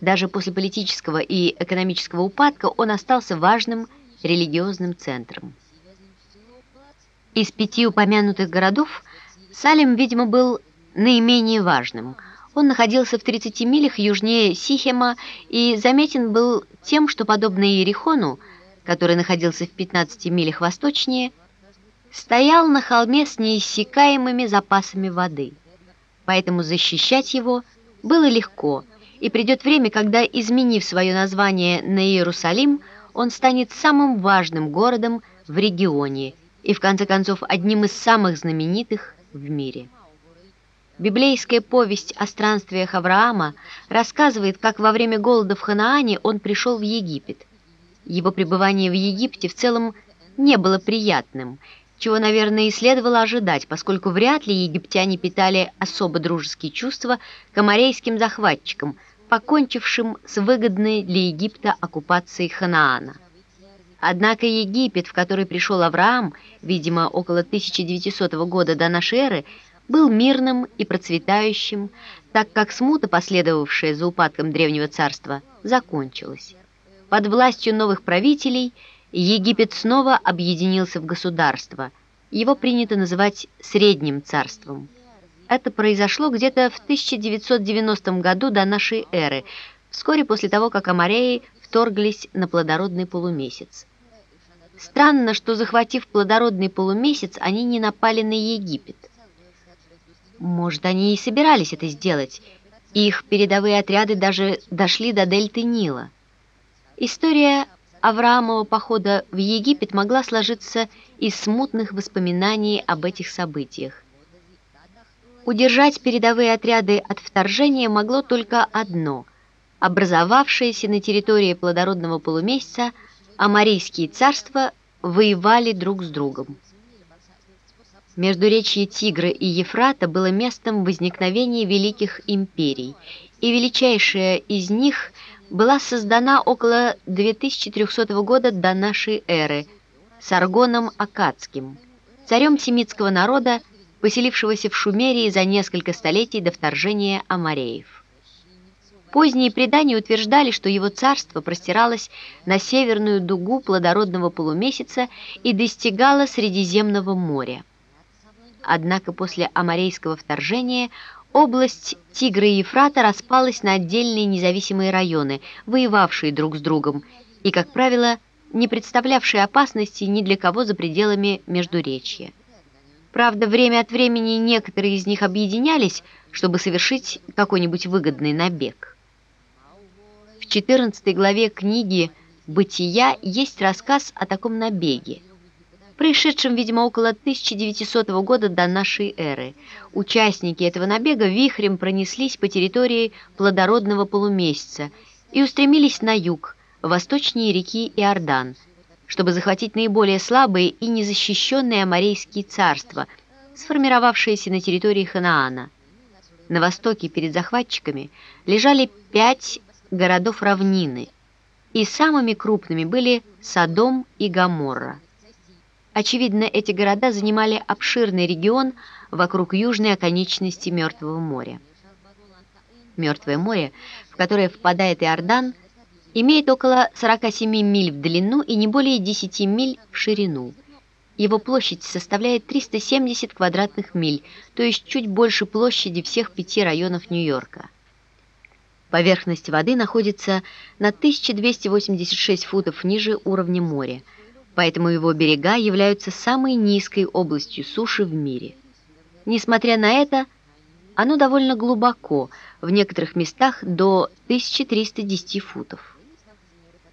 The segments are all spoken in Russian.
Даже после политического и экономического упадка он остался важным религиозным центром. Из пяти упомянутых городов Салим, видимо, был наименее важным. Он находился в 30 милях южнее Сихема и заметен был тем, что, подобно Иерихону, который находился в 15 милях восточнее, стоял на холме с неиссякаемыми запасами воды. Поэтому защищать его было легко, и придет время, когда, изменив свое название на Иерусалим, он станет самым важным городом в регионе и, в конце концов, одним из самых знаменитых в мире. Библейская повесть о странствиях Авраама рассказывает, как во время голода в Ханаане он пришел в Египет. Его пребывание в Египте в целом не было приятным, чего, наверное, и следовало ожидать, поскольку вряд ли египтяне питали особо дружеские чувства к аморейским захватчикам, покончившим с выгодной для Египта оккупацией Ханаана. Однако Египет, в который пришел Авраам, видимо, около 1900 года до эры, был мирным и процветающим, так как смута, последовавшая за упадком Древнего Царства, закончилась. Под властью новых правителей – Египет снова объединился в государство. Его принято называть Средним царством. Это произошло где-то в 1990 году до нашей эры, вскоре после того, как Амареи вторглись на плодородный полумесяц. Странно, что, захватив плодородный полумесяц, они не напали на Египет. Может, они и собирались это сделать. Их передовые отряды даже дошли до дельты Нила. История Авраамова похода в Египет могла сложиться из смутных воспоминаний об этих событиях. Удержать передовые отряды от вторжения могло только одно – образовавшиеся на территории плодородного полумесяца Амарийские царства воевали друг с другом. Междуречье Тигра и Ефрата было местом возникновения великих империй, и величайшая из них – была создана около 2300 года до нашей эры Саргоном Акадским, царем семитского народа, поселившегося в Шумерии за несколько столетий до вторжения амареев. Поздние предания утверждали, что его царство простиралось на северную дугу плодородного полумесяца и достигало Средиземного моря. Однако после амарейского вторжения Область Тигра и Ефрата распалась на отдельные независимые районы, воевавшие друг с другом, и, как правило, не представлявшие опасности ни для кого за пределами Междуречья. Правда, время от времени некоторые из них объединялись, чтобы совершить какой-нибудь выгодный набег. В 14 главе книги «Бытия» есть рассказ о таком набеге – происшедшем, видимо, около 1900 года до нашей эры. Участники этого набега вихрем пронеслись по территории плодородного полумесяца и устремились на юг, восточнее реки Иордан, чтобы захватить наиболее слабые и незащищенные аморейские царства, сформировавшиеся на территории Ханаана. На востоке перед захватчиками лежали пять городов равнины, и самыми крупными были Содом и Гоморра. Очевидно, эти города занимали обширный регион вокруг южной оконечности Мертвого моря. Мертвое море, в которое впадает Иордан, имеет около 47 миль в длину и не более 10 миль в ширину. Его площадь составляет 370 квадратных миль, то есть чуть больше площади всех пяти районов Нью-Йорка. Поверхность воды находится на 1286 футов ниже уровня моря – поэтому его берега являются самой низкой областью суши в мире. Несмотря на это, оно довольно глубоко, в некоторых местах до 1310 футов.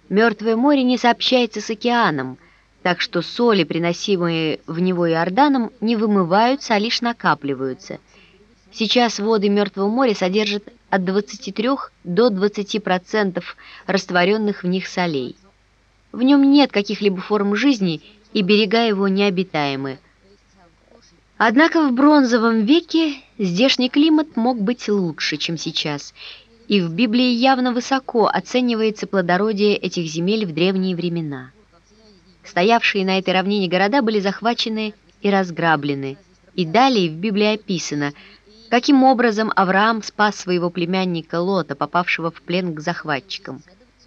Мертвое море не сообщается с океаном, так что соли, приносимые в него Иорданом, не вымываются, а лишь накапливаются. Сейчас воды Мертвого моря содержат от 23 до 20% растворенных в них солей. В нем нет каких-либо форм жизни, и берега его необитаемы. Однако в бронзовом веке здешний климат мог быть лучше, чем сейчас, и в Библии явно высоко оценивается плодородие этих земель в древние времена. Стоявшие на этой равнине города были захвачены и разграблены, и далее в Библии описано, Каким образом Авраам спас своего племянника Лота, попавшего в плен к захватчикам?